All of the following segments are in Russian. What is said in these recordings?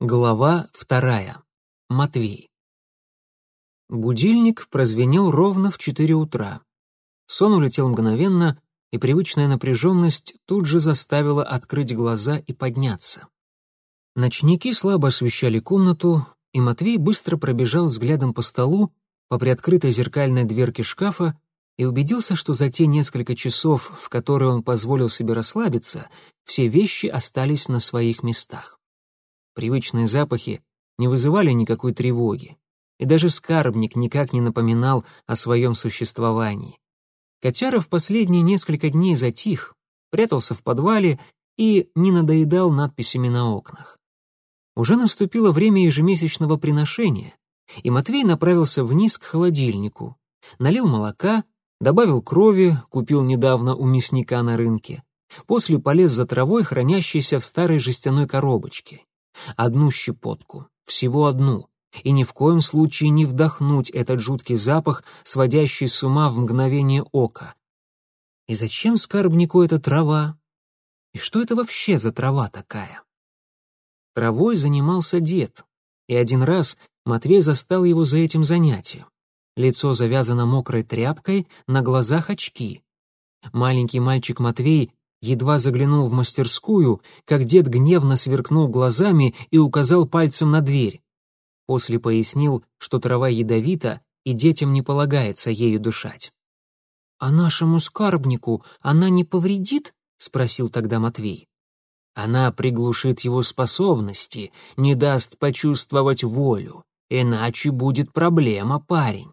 Глава вторая. Матвей. Будильник прозвенел ровно в четыре утра. Сон улетел мгновенно, и привычная напряженность тут же заставила открыть глаза и подняться. Ночники слабо освещали комнату, и Матвей быстро пробежал взглядом по столу, по приоткрытой зеркальной дверке шкафа и убедился, что за те несколько часов, в которые он позволил себе расслабиться, все вещи остались на своих местах. Привычные запахи не вызывали никакой тревоги, и даже скарбник никак не напоминал о своем существовании. Котяра в последние несколько дней затих, прятался в подвале и не надоедал надписями на окнах. Уже наступило время ежемесячного приношения, и Матвей направился вниз к холодильнику, налил молока, добавил крови, купил недавно у мясника на рынке, после полез за травой, хранящейся в старой жестяной коробочке. Одну щепотку, всего одну, и ни в коем случае не вдохнуть этот жуткий запах, сводящий с ума в мгновение ока. И зачем скарбнику эта трава? И что это вообще за трава такая? Травой занимался дед, и один раз Матвей застал его за этим занятием. Лицо завязано мокрой тряпкой, на глазах очки. Маленький мальчик Матвей едва заглянул в мастерскую, как дед гневно сверкнул глазами и указал пальцем на дверь. После пояснил, что трава ядовита, и детям не полагается ею дышать. «А нашему скарбнику она не повредит?» — спросил тогда Матвей. «Она приглушит его способности, не даст почувствовать волю, иначе будет проблема, парень.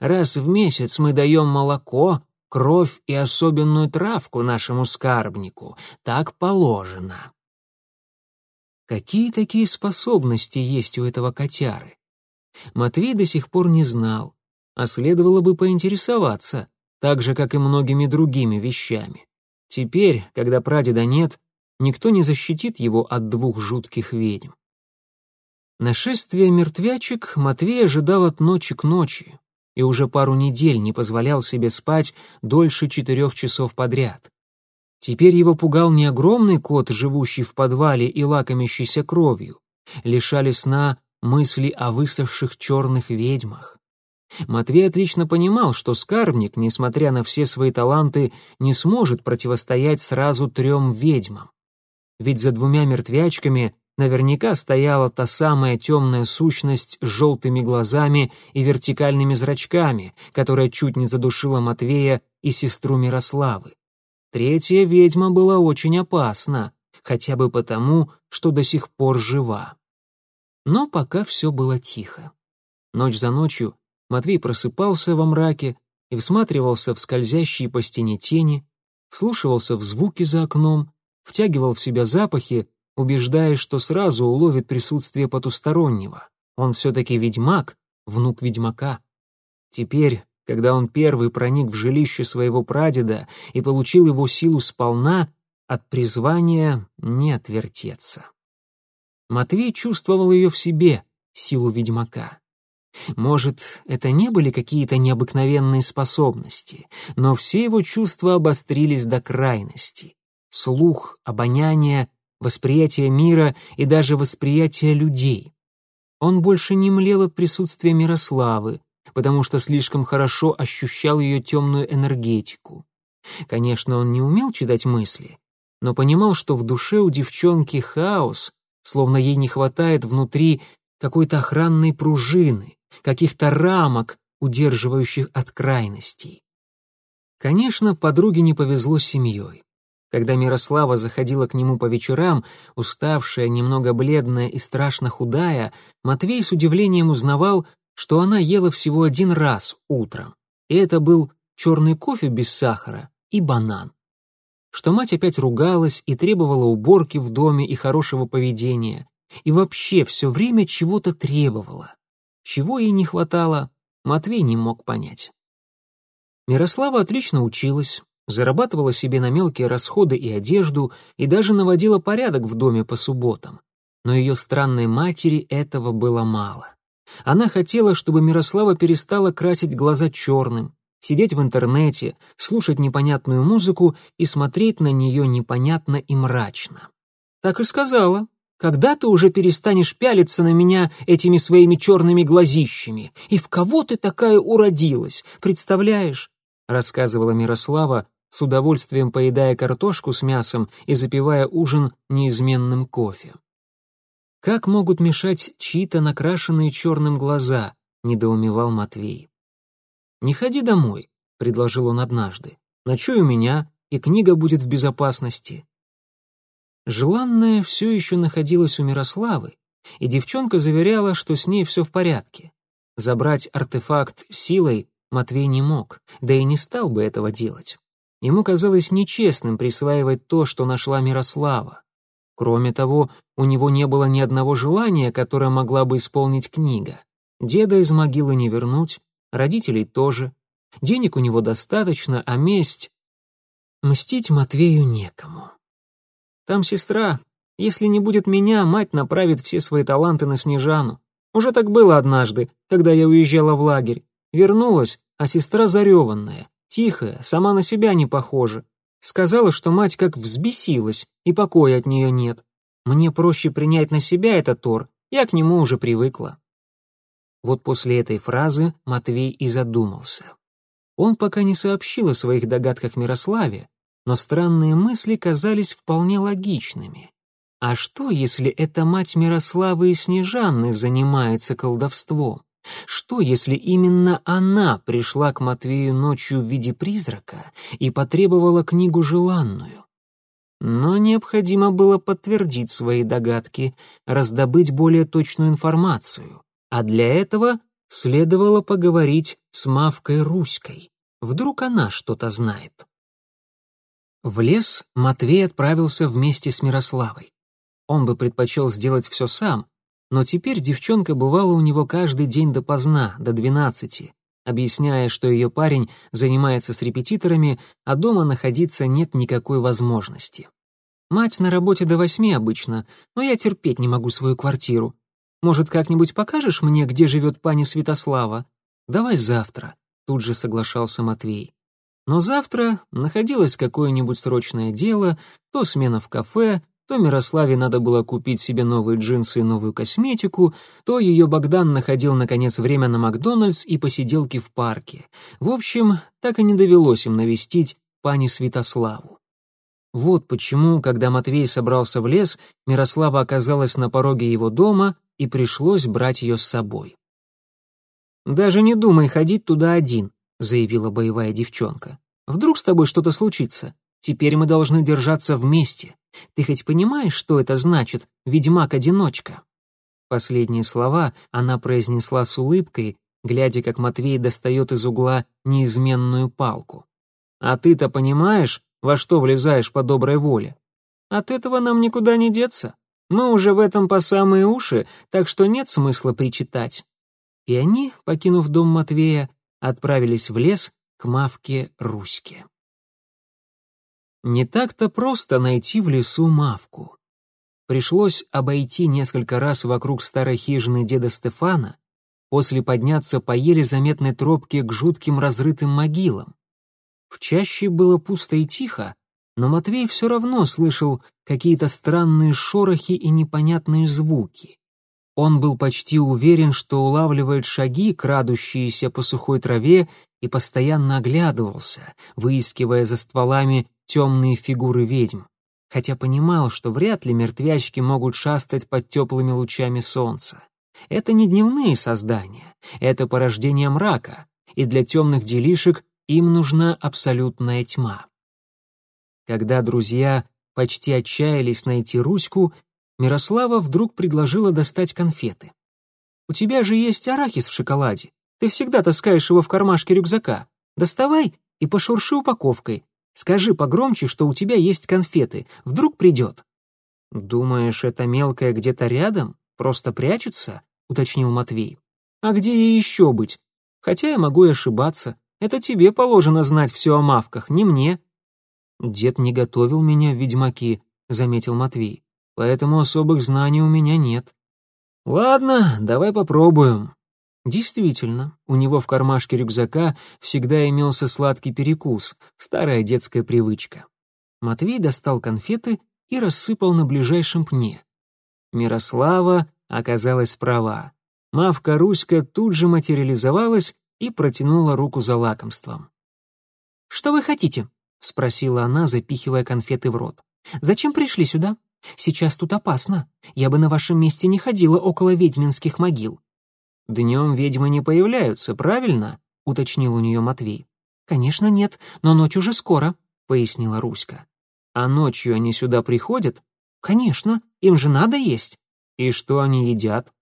Раз в месяц мы даем молоко, кровь и особенную травку нашему скарбнику. Так положено. Какие такие способности есть у этого котяры? Матвей до сих пор не знал, а следовало бы поинтересоваться, так же, как и многими другими вещами. Теперь, когда прадеда нет, никто не защитит его от двух жутких ведьм. Нашествие мертвячек Матвей ожидал от ночи к ночи, и уже пару недель не позволял себе спать дольше четырех часов подряд. Теперь его пугал не огромный кот, живущий в подвале и лакомящийся кровью. Лишали сна мысли о высохших черных ведьмах. Матвей отлично понимал, что скарбник, несмотря на все свои таланты, не сможет противостоять сразу трем ведьмам. Ведь за двумя мертвячками наверняка стояла та самая темная сущность с желтыми глазами и вертикальными зрачками, которая чуть не задушила Матвея и сестру Мирославы. Третья ведьма была очень опасна, хотя бы потому, что до сих пор жива. Но пока все было тихо. Ночь за ночью Матвей просыпался во мраке и всматривался в скользящие по стене тени, вслушивался в звуки за окном, втягивал в себя запахи, убеждаясь, что сразу уловит присутствие потустороннего. Он все-таки ведьмак, внук ведьмака. Теперь, когда он первый проник в жилище своего прадеда и получил его силу сполна, от призвания не отвертеться. Матвей чувствовал ее в себе, силу ведьмака. Может, это не были какие-то необыкновенные способности, но все его чувства обострились до крайности. Слух, обоняние, восприятие мира и даже восприятие людей. Он больше не млел от присутствия Мирославы, потому что слишком хорошо ощущал ее темную энергетику. Конечно, он не умел читать мысли, но понимал, что в душе у девчонки хаос, словно ей не хватает внутри какой-то охранной пружины, каких-то рамок, удерживающих от крайностей. Конечно, подруге не повезло с семьей. Когда Мирослава заходила к нему по вечерам, уставшая, немного бледная и страшно худая, Матвей с удивлением узнавал, что она ела всего один раз утром. И это был черный кофе без сахара и банан. Что мать опять ругалась и требовала уборки в доме и хорошего поведения. И вообще все время чего-то требовала. Чего ей не хватало, Матвей не мог понять. Мирослава отлично училась, зарабатывала себе на мелкие расходы и одежду и даже наводила порядок в доме по субботам. Но ее странной матери этого было мало. Она хотела, чтобы Мирослава перестала красить глаза черным, сидеть в интернете, слушать непонятную музыку и смотреть на нее непонятно и мрачно. Так и сказала, Когда ты уже перестанешь пялиться на меня этими своими черными глазищами? И в кого ты такая уродилась? Представляешь?» Рассказывала Мирослава, с удовольствием поедая картошку с мясом и запивая ужин неизменным кофе. «Как могут мешать чьи-то накрашенные черным глаза?» — недоумевал Матвей. «Не ходи домой», — предложил он однажды. «Ночуй у меня, и книга будет в безопасности». Желанное все еще находилось у Мирославы, и девчонка заверяла, что с ней все в порядке. Забрать артефакт силой Матвей не мог, да и не стал бы этого делать. Ему казалось нечестным присваивать то, что нашла Мирослава. Кроме того, у него не было ни одного желания, которое могла бы исполнить книга. Деда из могилы не вернуть, родителей тоже. Денег у него достаточно, а месть... Мстить Матвею некому. Там сестра. Если не будет меня, мать направит все свои таланты на Снежану. Уже так было однажды, когда я уезжала в лагерь. Вернулась, а сестра зареванная, тихая, сама на себя не похожа. Сказала, что мать как взбесилась, и покоя от нее нет. Мне проще принять на себя этот тор, я к нему уже привыкла. Вот после этой фразы Матвей и задумался. Он пока не сообщил о своих догадках Мирославе, но странные мысли казались вполне логичными. А что, если эта мать Мирославы и Снежанны занимается колдовством? Что, если именно она пришла к Матвею ночью в виде призрака и потребовала книгу желанную? Но необходимо было подтвердить свои догадки, раздобыть более точную информацию, а для этого следовало поговорить с Мавкой Руськой. Вдруг она что-то знает. В лес Матвей отправился вместе с Мирославой. Он бы предпочел сделать все сам, но теперь девчонка бывала у него каждый день допоздна, до двенадцати, объясняя, что ее парень занимается с репетиторами, а дома находиться нет никакой возможности. Мать на работе до восьми обычно, но я терпеть не могу свою квартиру. Может, как-нибудь покажешь мне, где живет пани Святослава? Давай завтра, тут же соглашался Матвей. Но завтра находилось какое-нибудь срочное дело, то смена в кафе, то Мирославе надо было купить себе новые джинсы и новую косметику, то ее Богдан находил, наконец, время на Макдональдс и посиделки в парке. В общем, так и не довелось им навестить пани Святославу. Вот почему, когда Матвей собрался в лес, Мирослава оказалась на пороге его дома, и пришлось брать ее с собой. «Даже не думай ходить туда один», заявила боевая девчонка. «Вдруг с тобой что-то случится? Теперь мы должны держаться вместе. Ты хоть понимаешь, что это значит, ведьмак-одиночка?» Последние слова она произнесла с улыбкой, глядя, как Матвей достает из угла неизменную палку. «А ты-то понимаешь, во что влезаешь по доброй воле? От этого нам никуда не деться. Мы уже в этом по самые уши, так что нет смысла причитать». И они, покинув дом Матвея, отправились в лес к Мавке Руське. Не так-то просто найти в лесу Мавку. Пришлось обойти несколько раз вокруг старой хижины деда Стефана, после подняться по еле заметной тропке к жутким разрытым могилам. В чаще было пусто и тихо, но Матвей все равно слышал какие-то странные шорохи и непонятные звуки. Он был почти уверен, что улавливает шаги, крадущиеся по сухой траве, и постоянно оглядывался, выискивая за стволами темные фигуры ведьм, хотя понимал, что вряд ли мертвячки могут шастать под теплыми лучами солнца. Это не дневные создания, это порождение мрака, и для темных делишек им нужна абсолютная тьма. Когда друзья почти отчаялись найти Руську, Мирослава вдруг предложила достать конфеты. «У тебя же есть арахис в шоколаде. Ты всегда таскаешь его в кармашке рюкзака. Доставай и пошурши упаковкой. Скажи погромче, что у тебя есть конфеты. Вдруг придет». «Думаешь, это мелкая где-то рядом? Просто прячется?» — уточнил Матвей. «А где ей еще быть? Хотя я могу и ошибаться. Это тебе положено знать все о мавках, не мне». «Дед не готовил меня в ведьмаки», — заметил Матвей поэтому особых знаний у меня нет. Ладно, давай попробуем. Действительно, у него в кармашке рюкзака всегда имелся сладкий перекус, старая детская привычка. Матвей достал конфеты и рассыпал на ближайшем пне. Мирослава оказалась права. Мавка Руська тут же материализовалась и протянула руку за лакомством. «Что вы хотите?» — спросила она, запихивая конфеты в рот. «Зачем пришли сюда? Сейчас тут опасно. Я бы на вашем месте не ходила около ведьминских могил». «Днем ведьмы не появляются, правильно?» — уточнил у нее Матвей. «Конечно нет, но ночь уже скоро», — пояснила Руська. «А ночью они сюда приходят?» «Конечно, им же надо есть». «И что они едят?»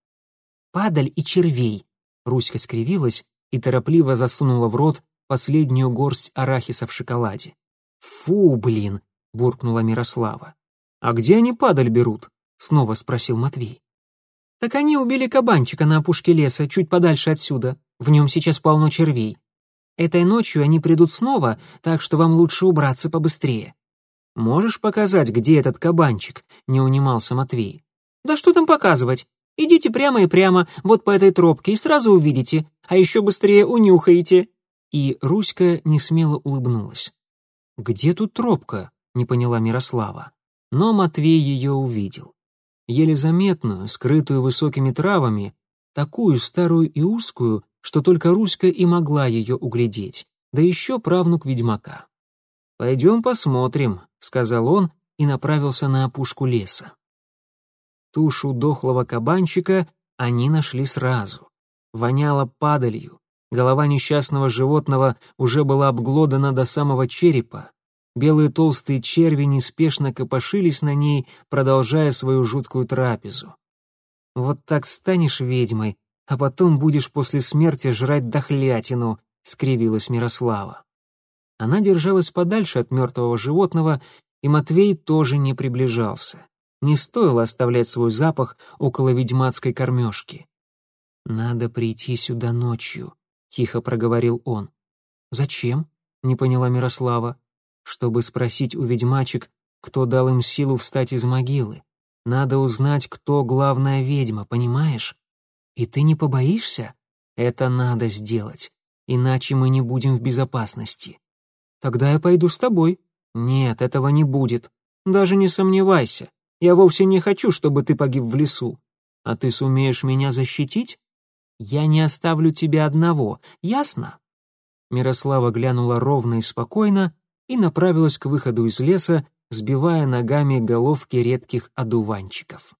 «Падаль и червей». Руська скривилась и торопливо засунула в рот последнюю горсть арахиса в шоколаде. «Фу, блин!» — буркнула Мирослава. «А где они падаль берут?» — снова спросил Матвей. «Так они убили кабанчика на опушке леса, чуть подальше отсюда. В нем сейчас полно червей. Этой ночью они придут снова, так что вам лучше убраться побыстрее». «Можешь показать, где этот кабанчик?» — не унимался Матвей. «Да что там показывать? Идите прямо и прямо, вот по этой тропке, и сразу увидите, а еще быстрее унюхаете». И Руська несмело улыбнулась. «Где тут тропка?» — не поняла Мирослава. Но Матвей ее увидел. Еле заметную, скрытую высокими травами, такую старую и узкую, что только Руська и могла ее углядеть, да еще правнук ведьмака. «Пойдем посмотрим», — сказал он и направился на опушку леса. Тушу дохлого кабанчика они нашли сразу. Воняло падалью, голова несчастного животного уже была обглодана до самого черепа, белые толстые черви неспешно копошились на ней, продолжая свою жуткую трапезу. «Вот так станешь ведьмой, а потом будешь после смерти жрать дохлятину», — скривилась Мирослава. Она держалась подальше от мертвого животного, и Матвей тоже не приближался. Не стоило оставлять свой запах около ведьмацкой кормежки. «Надо прийти сюда ночью», — тихо проговорил он. «Зачем?» — не поняла Мирослава. «Чтобы спросить у ведьмачек, кто дал им силу встать из могилы. Надо узнать, кто главная ведьма, понимаешь? И ты не побоишься? Это надо сделать, иначе мы не будем в безопасности. Тогда я пойду с тобой. Нет, этого не будет. Даже не сомневайся. Я вовсе не хочу, чтобы ты погиб в лесу. А ты сумеешь меня защитить? Я не оставлю тебя одного, ясно?» Мирослава глянула ровно и спокойно и направилась к выходу из леса, сбивая ногами головки редких одуванчиков.